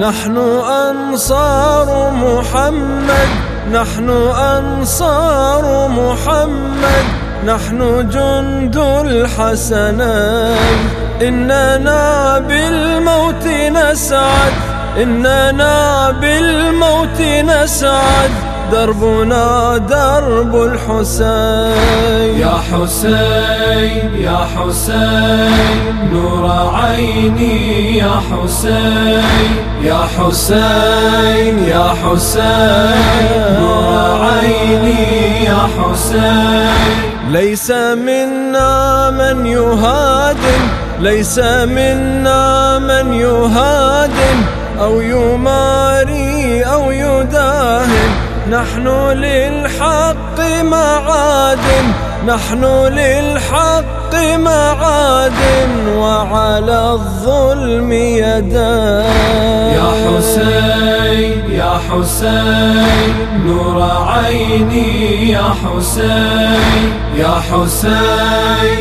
نحن أنصار محمد نحن أنصار محمد نحن جند الحسنين إننا بالموت نسعد إننا بالموت نسعد. دربنا درب الحسين. يا حسين يا حسين نور عيني يا حسين يا حسين يا حسين نور عيني يا حسين. ليس منا من يهادن ليس منا من يهادن. أو يماري أو يداهن نحن للحق معادن نحن للحق معاد. وعلى الظلم يدان يا حسين يا حسين نور عيني يا حسين يا حسين.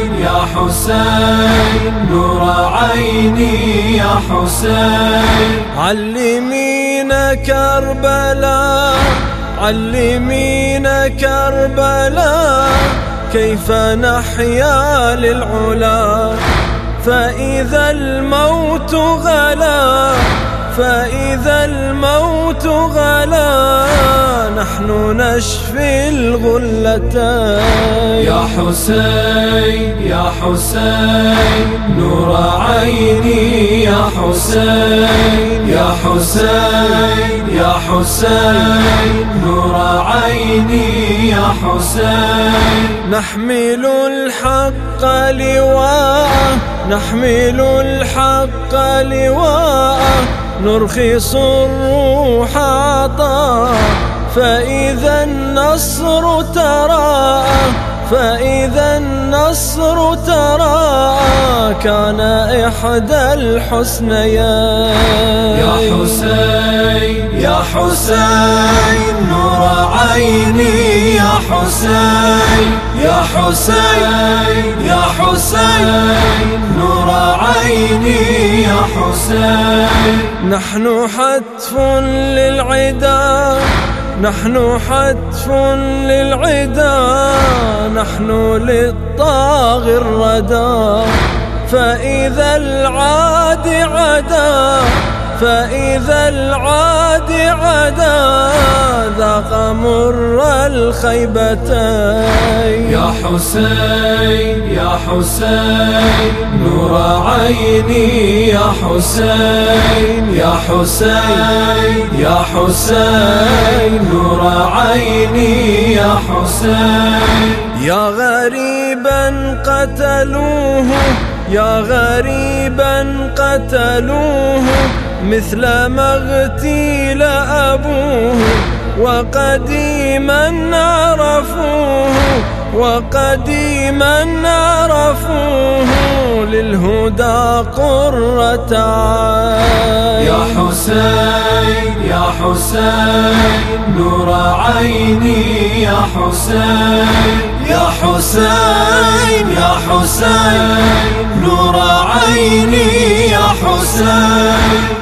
حسين نور عيني يا حسين. علمينا كربلاء علمينا كربلاء كيف نحيا للعلا؟ فإذا الموت غلا فإذا الموت غلا نحن نشفي الغلتين يا حسين يا حسين نور عيني. يا حسين يا حسين يا حسين نور عيني. يا حسين. نحمل الحق لواء نحمل الحق لواء نرخص الروح عطاء فإذا النصر ترى فإذا النصر ترى كان إحدى الحسنيين يا حسين يا حسين نور عيني يا حسين. حسين يا حسين نور عيني يا حسين. نحن حتف للعدا نحن حتف للعدا نحن للطاغي الردى فإذا العاد عدا فإذا العاد عدا ذاق مر الخيبتين. يا حسين يا حسين نور عيني. يا حسين يا حسين يا حسين نور عيني. يا حسين. يا غريبا قتلوه. يا غريبا قتلوه مثل ما اغتيل أبوه وقديما عرفوه وقديما عرفوه للهدى قرة يا حسين يا حسين نور عيني يا حسين. يا حسين يا حسين نور عيني يا حسين.